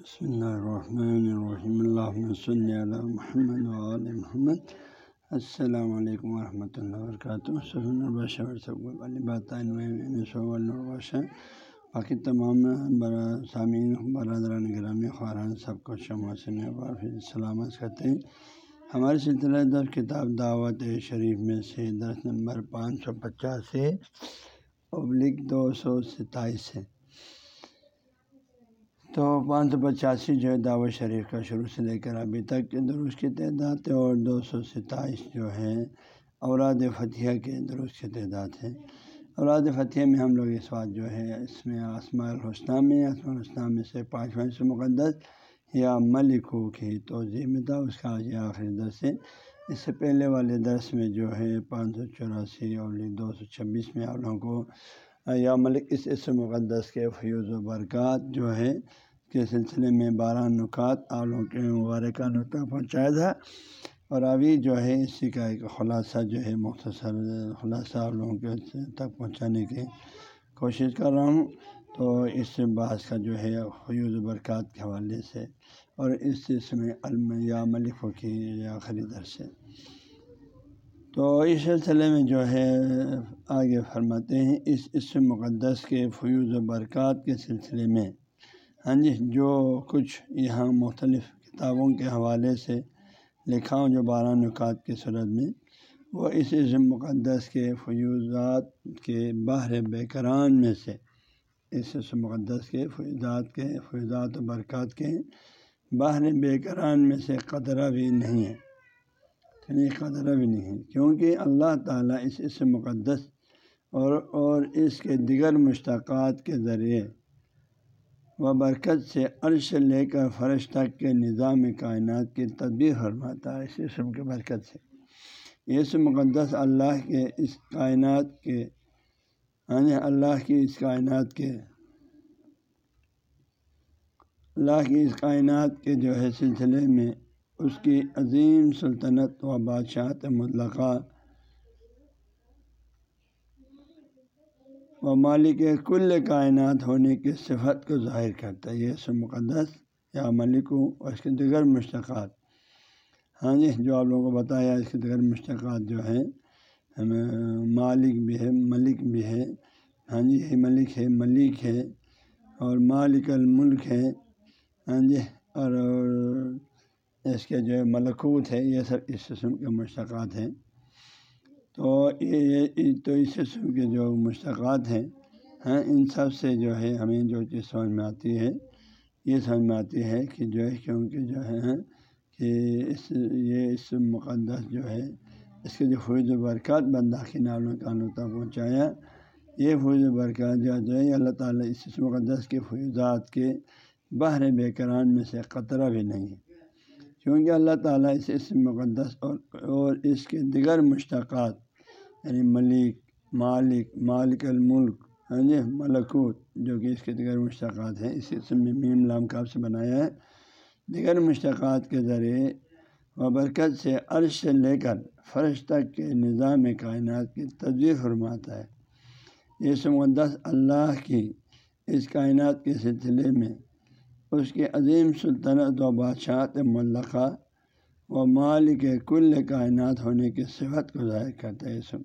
بسم اللہ الرحمن الرحیم اللہ صلی علی محمد وعل محمد السلام علیکم ورحمۃ اللہ وبرکاتہ باقی تمام سامعین برادران گرامی خاران سب کو شمع سے سلامت کرتے ہیں ہمارے سلسلہ در کتاب دعوت شریف میں سے درس نمبر پانچ سو پچاس سے ابلک دو سو ستائیس ہے تو پانچ سو پچاسی جو ہے دعوت شریف کا شروع سے لے کر ابھی تک کے درست کی تعداد ہے اور دو سو ستائیس جو ہے اوراد فتح کے درست کی تعداد ہے۔ اوراد فتح میں ہم لوگ اس بات جو ہے اس میں آسما الحسنہ میں آسما الحسنہ میں سے پانچواں سے مقدس یا ملکو کی توضیع میں تھا، اس کا آج آخری درس ہے۔ اس سے پہلے والے درس میں جو ہے پانچ سو چوراسی اور دو سو چھبیس میں آپ لوگوں کو یا ملک اس اس مقدس کے فیوز و برکات جو ہے کے سلسلے میں بارہ نکات آلوں کے مبارکہ نقطہ پہنچایا تھا اور ابھی جو ہے اسی کا ایک خلاصہ جو ہے مختصر خلاصہ آپ لوگوں کے تک پہنچانے کی کوشش کر رہا ہوں۔ تو اس بحث کا جو ہے فیوز و برکات کے حوالے سے اور اس میں علم یا ملک کی یا خریدر سے تو اس سلسلے میں جو ہے، آگے فرماتے ہیں اس اس مقدس کے فیوز و برکات کے سلسلے میں۔ ہاں جی جو کچھ یہاں مختلف کتابوں کے حوالے سے لکھا ہوں جو بارہ نکات کی صورت میں، وہ اس اس مقدس کے فیوزات کے بحر بیکران میں سے اس اس مقدس کے فیوزات کے فیوزات و برکات کے بحر بیکران میں سے قطرہ بھی نہیں ہے۔ یعنی قطرہ بھی نہیں ہے کیونکہ اللہ تعالیٰ اس اس مقدس اور اور اس کے دیگر مشتقات کے ذریعے و برکت سے عرش لے کر فرش تک کے نظام کائنات کی تدبیر فرماتا ہے، اس اسم کے برکت سے۔ یہ مقدس اللہ کے اس کائنات کے یعنی اللہ کی اس کائنات کے، اللہ کی اس کائنات کے جو ہے سلسلے میں اس کی عظیم سلطنت و بادشاہت مطلقہ و مالک کل کائنات ہونے کی صفت کو ظاہر کرتا ہے۔ یہ سب مقدس یا ملک اور اس کے دیگر مشتقات۔ ہاں جی جو آپ لوگوں کو بتایا، اس کے دیگر مشتقات جو ہے مالک بھی ہے، ملک بھی ہے۔ ہاں جی ہے ملک ہے ملک ہے اور مالک الملک ہے۔ ہاں جی اور اس کے جو ملکوت ہے یہ سب اس قسم کے مشتقات ہیں۔ تو یہ تو اس قسم کے جو مشتقات ہیں ہیں ان سب سے جو ہے ہمیں جو چیز سمجھ میں آتی ہے، یہ سمجھ میں آتی ہے کہ جو ہے کیونکہ جو ہے ہاں، کہ اس، یہ اس مقدس جو ہے، اس کے جو فوج و برکات بندہ کے نالوں کا نقطہ پہنچایا، یہ فوج و برکات جو ہے اللہ تعالیٰ اس مقدس کے فیوزات کے بحر بے کران میں سے قطرہ بھی نہیں ہے۔ کیونکہ اللہ تعالیٰ اس اس مقدس اور اور اس کے دیگر مشتقات یعنی ملک، مالک مالک الملک ہاں جی ملکوت، جو کہ اس کے دیگر مشتقات ہیں اسی اسم میں میم لام کاب سے بنایا ہے، دیگر مشتقات کے ذریعے و برکت سے عرش سے لے کر فرش تک کے نظام کائنات کی تجزیے فرماتا ہے۔ یہ مقدس اللہ کی اس کائنات کے سلسلے میں اس کے عظیم سلطنت و بادشاہت ملقہ و مالک کل کائنات ہونے کی صفت کو ظاہر کرتا ہے اسم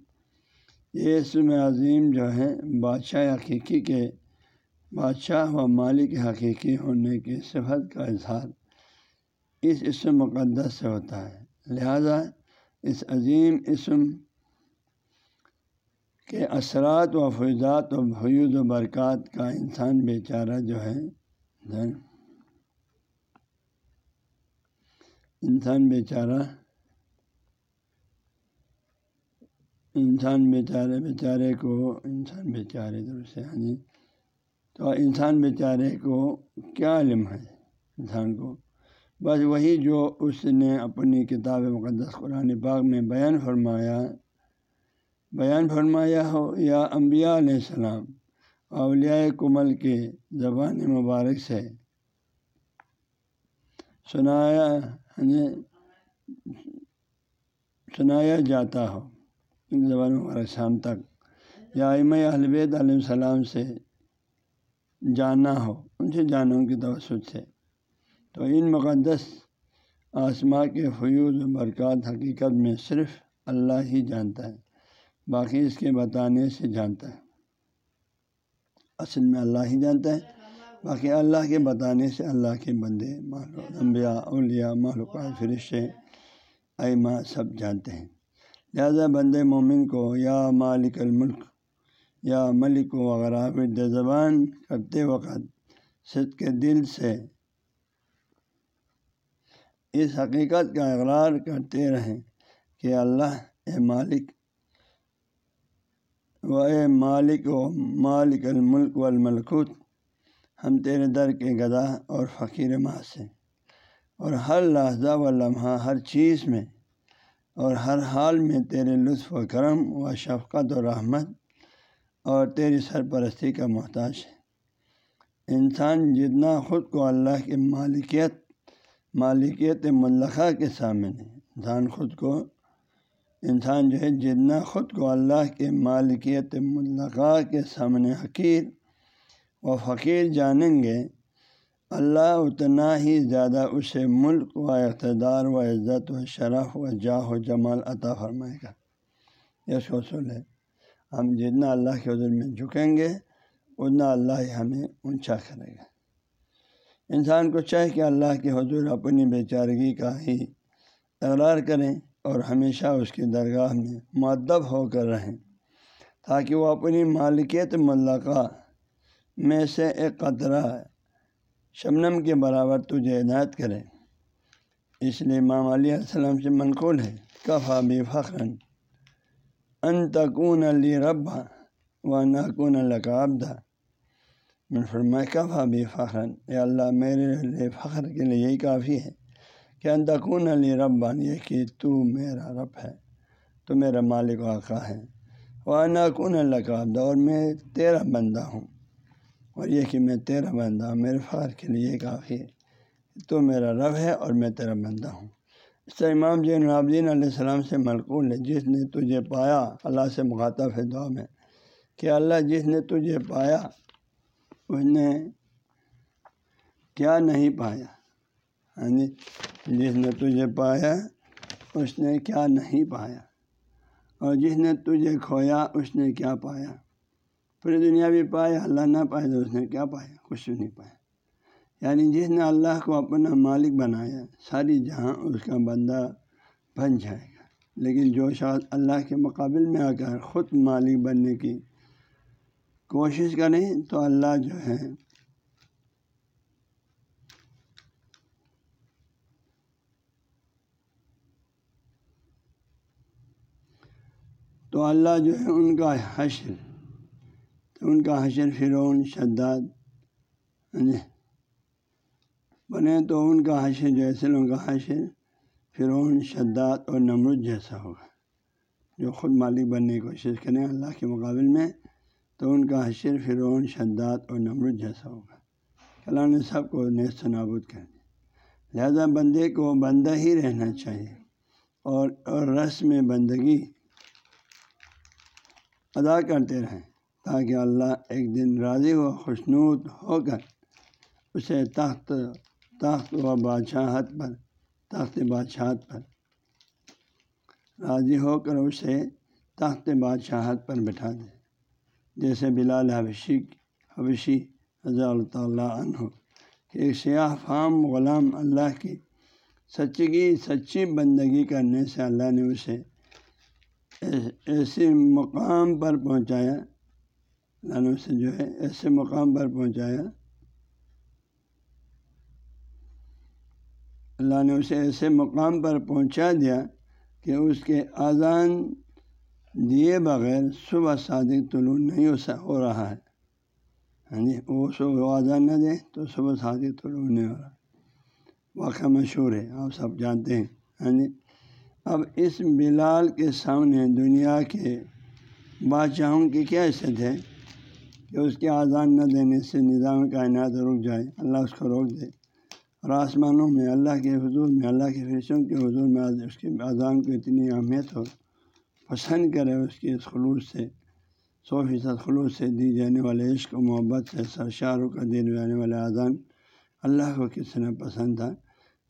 یہ اسم عظیم جو ہے، بادشاہ حقیقی کے، بادشاہ و مالک حقیقی ہونے کی صفت کا اظہار اس اسم مقدس سے ہوتا ہے۔ لہذا اس عظیم اسم کے اثرات و فیضات و حیود و برکات کا انسان بیچارہ جو ہے انسان بیچارہ، انسان بیچارے بیچارے کو انسان بیچارے درست ہاں جی تو انسان بیچارے کو کیا علم ہے انسان کو؟ بس وہی جو اس نے اپنی کتاب مقدس قرآن پاک میں بیان فرمایا بیان فرمایا ہو، یا انبیاء علیہ السلام، اولیاء کمل کے زبان مبارک سے۔ سنایا سنایا جاتا ہو۔ زبان مبارک شام تک یا البید علیہ السلام سے جانا ہو، ان سے جانا کی توسط سے۔ تو ان مقدس آسما کے فیوز و برکات حقیقت میں صرف اللہ ہی جانتا ہے، باقی اس کے بتانے سے جانتا ہے۔ اصل میں اللہ ہی جانتا ہے۔ باقی اللہ کے بتانے سے اللہ کے بندے انبیاء، اولیاء معلومات فرشتے ایما سب جانتے ہیں۔ لہذا بند مومن کو یا مالک الملک، یا ملک وغیرہ زبان کرتے وقت صد کے دل سے اس حقیقت کا اقرار کرتے رہیں کہ اللہ اے مالک و اے مالک و مالک الملک والملکوت ہم تیرے در کے گدا اور فقیر ماس ہیں اور ہر لحظہ و لمحہ، ہر چیز میں اور ہر حال میں تیرے لطف و کرم و شفقت و رحمت اور تیری سرپرستی کا محتاج ہے۔ انسان جتنا خود کو اللہ کی مالکیت مالکیت ملخہ کے سامنے انسان خود کو، انسان جو ہے، جتنا خود کو اللہ کے مالکیت ملقہ کے سامنے حقیر و فقیر جانیں گے، اللہ اتنا ہی زیادہ اسے ملک و اقتدار و عزت و شرف و جاہ و جمال عطا فرمائے گا۔ یہ اصول ہے ہم جتنا اللہ کے حضور میں جھکیں گے، اتنا اللہ ہی ہمیں اونچا کرے گا۔ انسان کو چاہے کہ اللہ کے حضور اپنی بیچارگی کا ہی اقرار کریں اور ہمیشہ اس کی درگاہ میں معدب ہو کر رہیں، تاکہ وہ اپنی مالکیت ملقہ میں سے ایک قطرہ شبنم کے برابر تجھے عنایت کرے۔ اس لیے امام علیہ السلام سے منقول ہے، کفا بے فخرن۔ ان تکون علی ربا و نقون القابدہ میں فرمائے کفا بے فخرن۔ اے اللہ، میرے لیے فخر کے لیے یہی کافی ہے کہ ان تکون علی ربان یہ کہ تو میرا رب ہے، تو میرا مالک آقا ہے۔ وہ ناکون القابدہ اور میں تیرا بندہ ہوں۔ اور یہ کہ میں تیرا بندہ ہوں میرے فخر کے لیے کافی تو میرا رب ہے اور میں تیرا بندہ ہوں۔ اس طرح امام جین العابدین جی علیہ السلام سے ملکول ہے جس نے تجھے پایا، اللہ سے مخاطب ہے دعا میں، کہ اللہ جس نے تجھے پایا، اس نے کیا نہیں پایا؟ یعنی جس نے تجھے پایا، اس نے کیا نہیں پایا؟ اور جس نے تجھے کھویا، اس نے کیا پایا؟ پوری دنیا بھی پائے اللہ نہ پائے تو اس نے کیا پایا؟ کچھ نہیں پایا۔ یعنی جس نے اللہ کو اپنا مالک بنایا، ساری جہاں اس کا بندہ بن جائے گا۔ لیکن جو شاید اللہ کے مقابل میں آ کر خود مالک بننے کی کوشش کریں تو اللہ جو ہے، تو اللہ جو ہے ان کا حشر تو ان کا حشر فرعون، شداد یعنی بنے تو ان کا حشر جیسے ان کا حشر فرعون، شداد اور نمرود جیسا ہوگا۔ جو خود مالک بننے کی کوشش کریں اللہ کے مقابل میں، تو ان کا حشر فرعون، شداد اور نمرود جیسا ہوگا۔ اللہ نے سب کو نیست نابود کر دیا۔ لہذا بندے کو بندہ ہی رہنا چاہیے۔ اور اور رسم بندگی ادا کرتے رہیں۔ تاکہ اللہ ایک دن راضی و خوشنود ہو کر اسے تخت تخت و بادشاہت پر، تخت بادشاہت پر راضی ہو کر اسے تخت بادشاہت پر بٹھا دے۔ جیسے بلال حبشی حبشی رضا اللہ تعالیٰ عنہ کہ ایک سیاہ فام غلام اللہ کی سچی سچی بندگی کرنے سے اللہ نے اسے ایسے مقام پر پہنچایا اللہ سے جو ہے ایسے مقام پر پہنچایا۔ اللہ نے اسے ایسے مقام پر پہنچا دیا کہ اس کے اذان دیے بغیر صبح صادق طلوع نہیں ہو رہا ہے۔ ہاں جی وہ صبح اذان نہ دے تو صبح صادق طلوع نہیں ہو رہا۔ واقعہ مشہور ہے، آپ سب جانتے ہیں۔ ہاں جی اب اس بلال کے سامنے دنیا کے بادشاہوں کی کیا حیثیت ہے؟ کہ اس کے اذان نہ دینے سے نظام کائنات رک جائے، اللہ اس کو روک دے۔ اور آسمانوں میں، اللہ کے حضور میں، اللہ کے فرشوں کے حضور میں اس کے اذان کو اتنی اہمیت ہو پسند کرے اس کے اس خلوص سے، سو فیصد خلوص سے دی جانے والے عشق و محبت سے سرشار کا دی جانے والے اذان اللہ کو کس طرح پسند تھا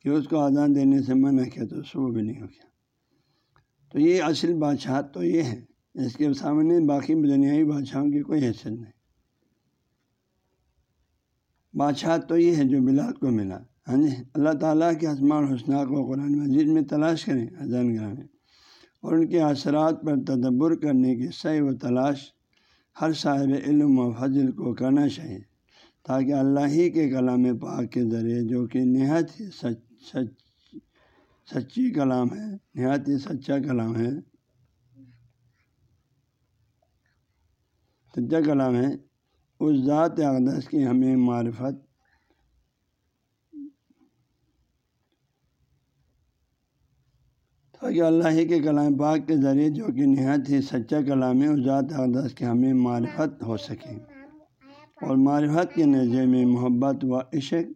کہ اس کو آزان دینے سے منع کیا تو وہ بھی نہیں ہو گیا۔ تو یہ اصل بادشاہ تو یہ ہے۔ اس کے سامنے باقی دنیائی بادشاہوں کی کوئی حیثیت نہیں۔ بادشاہ تو یہ ہے جو بلال کو ملا۔ ہاں جی؟ اللہ تعالیٰ کے اسماع الحسنہ کو قرآن مجید میں تلاش کریں، اذان گاہ اور ان کے اثرات پر تدبر کرنے کی صحیح و تلاش ہر صاحب علم و فضل کو کرنا چاہیے، تاکہ اللہ ہی کے کلام پاک کے ذریعے، جو کہ نہایت ہی سچ سچ، سچی کلام ہے، نہایت ہی سچا کلام ہے، سچا کلام ہے۔ اس ذات اقدس کی ہمیں معرفت تاکہ اللہ ہی کے کلام پاک کے ذریعے جو کہ نہایت ہی سچا کلام ہے اس ذات اقدس کی ہمیں معرفت ہو سکے۔ اور معرفت کے نظر میں محبت و عشق،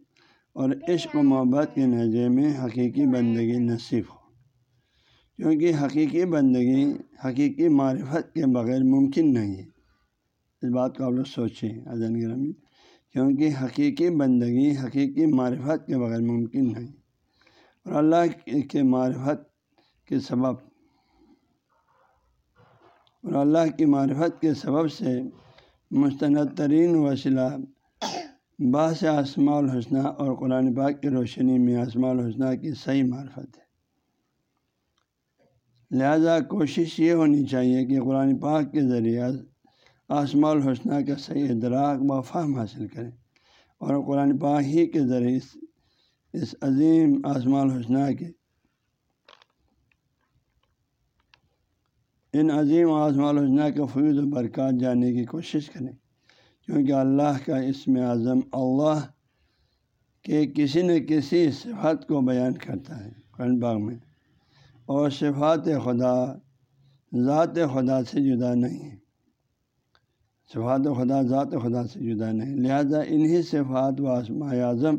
اور عشق و محبت کے نظر میں حقیقی بندگی نصیب ہو۔ کیونکہ حقیقی بندگی، حقیقی معرفت کے بغیر ممکن نہیں ہے۔ اس بات کو آپ لوگ سوچیں اذن گرامی، کیونکہ حقیقی بندگی، حقیقی معرفت کے بغیر ممکن نہیں۔ اور اللہ کے معرفت کے سبب، اور اللہ کی معرفت کے سبب سے مستند ترین وسیلہ باس آسماء الحسنہ اور قرآن پاک کی روشنی میں آسماء الحسنہ کی صحیح معرفت ہے۔ لہذا کوشش یہ ہونی چاہیے کہ قرآن پاک کے ذریعہ آسماء الحسنہ کا صحیح ادراک و فہم حاصل کریں۔ اور قرآن پاک ہی کے ذریعے اس عظیم آسماء الحسنہ کے ان عظیم آسماء الحسنہ کے فیض و برکات جانے کی کوشش کریں۔ کیونکہ اللہ کا اسم اعظم اللہ کے کسی نہ کسی صفات کو بیان کرتا ہے۔ قرآن باغ میں اور صفات خدا، ذات خدا سے جدا نہیں ہے۔ صفات و خدا ذات و خدا سے جدا نہیں۔ لہذا انہی صفات و آسماء اعظم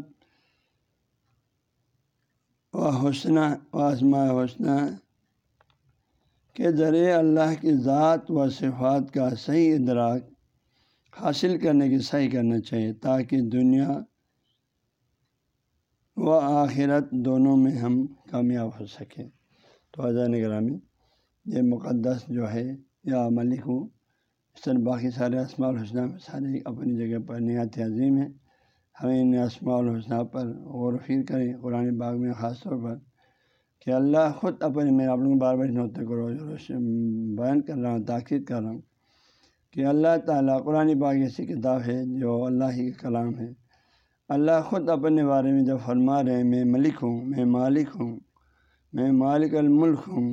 و حسنہ و آسماء حسنہ کے ذریعے اللہ کی ذات و صفات کا صحیح ادراک حاصل کرنے کی صحیح کرنا چاہیے تاکہ دنیا و آخرت دونوں میں ہم کامیاب ہو سکیں۔ تو حضرت گرامی یہ مقدس جو ہے، یا ملک ہوں اس طرح باقی سارے اسماع الحسنہ سارے اپنی جگہ پر نہایت عظیم ہیں ہمیں ان اسماع الحسنہ پر غور و فکر کریں، قرآن باغ میں خاص طور پر کہ اللہ خود اپنے میں آپ لوگوں بار بار نوتے کو روز روز بیان کر رہا ہوں، تاکید کر رہا ہوں کہ اللہ تعالیٰ قرآن باغ ایسی کتاب ہے جو اللہ ہی کا کلام ہے۔ اللہ خود اپنے بارے میں جب فرما رہے ہیں، میں ملک ہوں، میں مالک ہوں، میں مالک الملک ہوں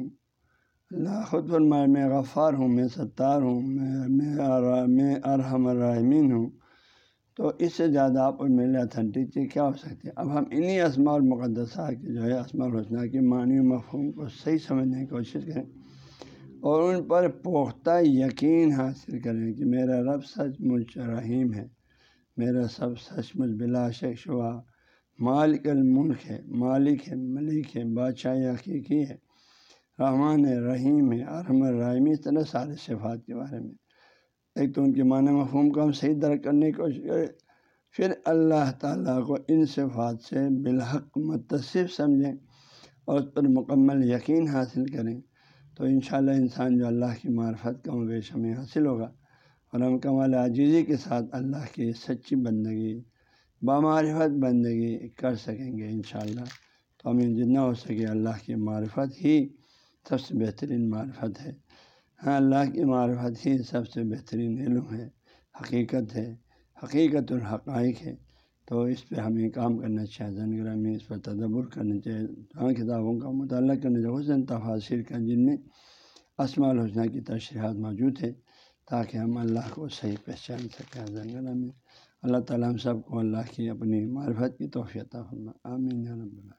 اللہ خود فرمائے میں غفار ہوں، میں ستار ہوں، میں میں ارحم الرحمین ہوں۔ تو اس سے زیادہ آپ اور میرے اتھینٹک کیا ہو سکتی ہے؟ اب ہم انہیں اسماع المقدسہ کے جو ہے اسماع الحسنہ کی معنی و مفہوم کو صحیح سمجھنے کی کوشش کریں اور ان پر پختہ یقین حاصل کریں کہ میرا رب سچ مجھ رحیم ہے، میرا سب سچ مجھ بلا شک شبہ۔ مالک الملک ہے، مالک ہے، ملک ہے، بادشاہ حقیقی ہے۔ رحمان ہے رحیم ہے، ارحم الرحیم اس طرح سارے صفات کے بارے میں۔ ایک تو ان کے معنی مفہوم کو ہم صحیح درک کرنے کی کوشش کریں، پھر اللہ تعالیٰ کو ان صفات سے بالحق متصف سمجھیں اور اس پر مکمل یقین حاصل کریں۔ تو انشاءاللہ انسان جو اللہ کی معرفت کا بیش ہمیں حاصل ہوگا اور ہم کمال عاجزی کے ساتھ اللہ کی سچی بندگی، بامعرفت بندگی کر سکیں گے انشاءاللہ۔ تو ہمیں جتنا ہو سکے اللہ کی معرفت ہی سب سے بہترین معرفت ہے۔ ہاں اللہ کی معرفت ہی سب سے بہترین علم ہے، حقیقت ہے، حقیقت الحقائق ہے۔ تو اس پہ ہمیں کام کرنا چاہیے زنگرہ میں اس پر تدبر کرنا چاہیے۔ ہاں کتابوں کا مطالعہ کرنا چاہیے، حسن تفاصر کا، جن میں اسماع الحسنہ کی تشریحات موجود ہے تاکہ ہم اللہ کو صحیح پہچان سکیں۔ زنگرہ میں اللہ تعالیٰ ہم سب کو اللہ کی اپنی معرفت کی توفیع فرما آمین رب اللہ